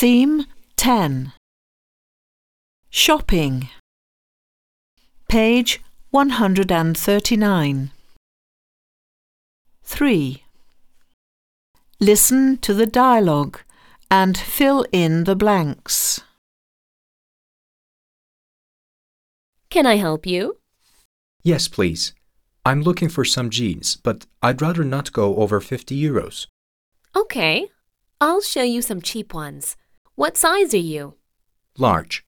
Theme 10 Shopping Page 139 3. Listen to the dialogue and fill in the blanks. Can I help you? Yes, please. I'm looking for some jeans, but I'd rather not go over 50 euros. Okay. I'll show you some cheap ones. What size are you? Large.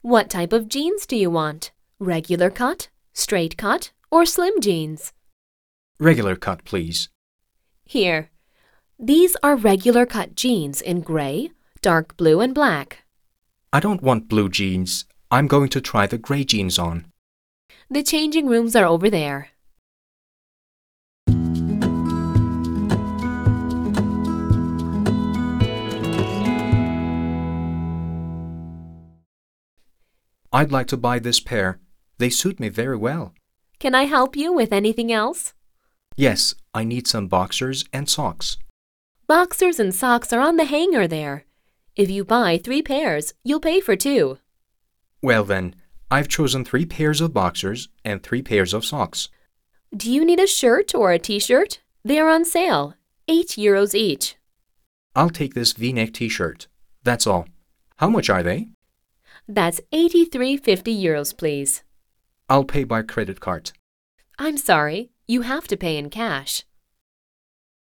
What type of jeans do you want? Regular cut, straight cut, or slim jeans? Regular cut, please. Here. These are regular cut jeans in gray, dark blue, and black. I don't want blue jeans. I'm going to try the gray jeans on. The changing rooms are over there. I'd like to buy this pair. They suit me very well. Can I help you with anything else? Yes, I need some boxers and socks. Boxers and socks are on the hanger there. If you buy three pairs, you'll pay for two. Well then, I've chosen three pairs of boxers and three pairs of socks. Do you need a shirt or a t-shirt? They are on sale. 8 euros each. I'll take this V-neck t-shirt. That's all. How much are they? That's 83.50 euros, please. I'll pay by credit card. I'm sorry, you have to pay in cash.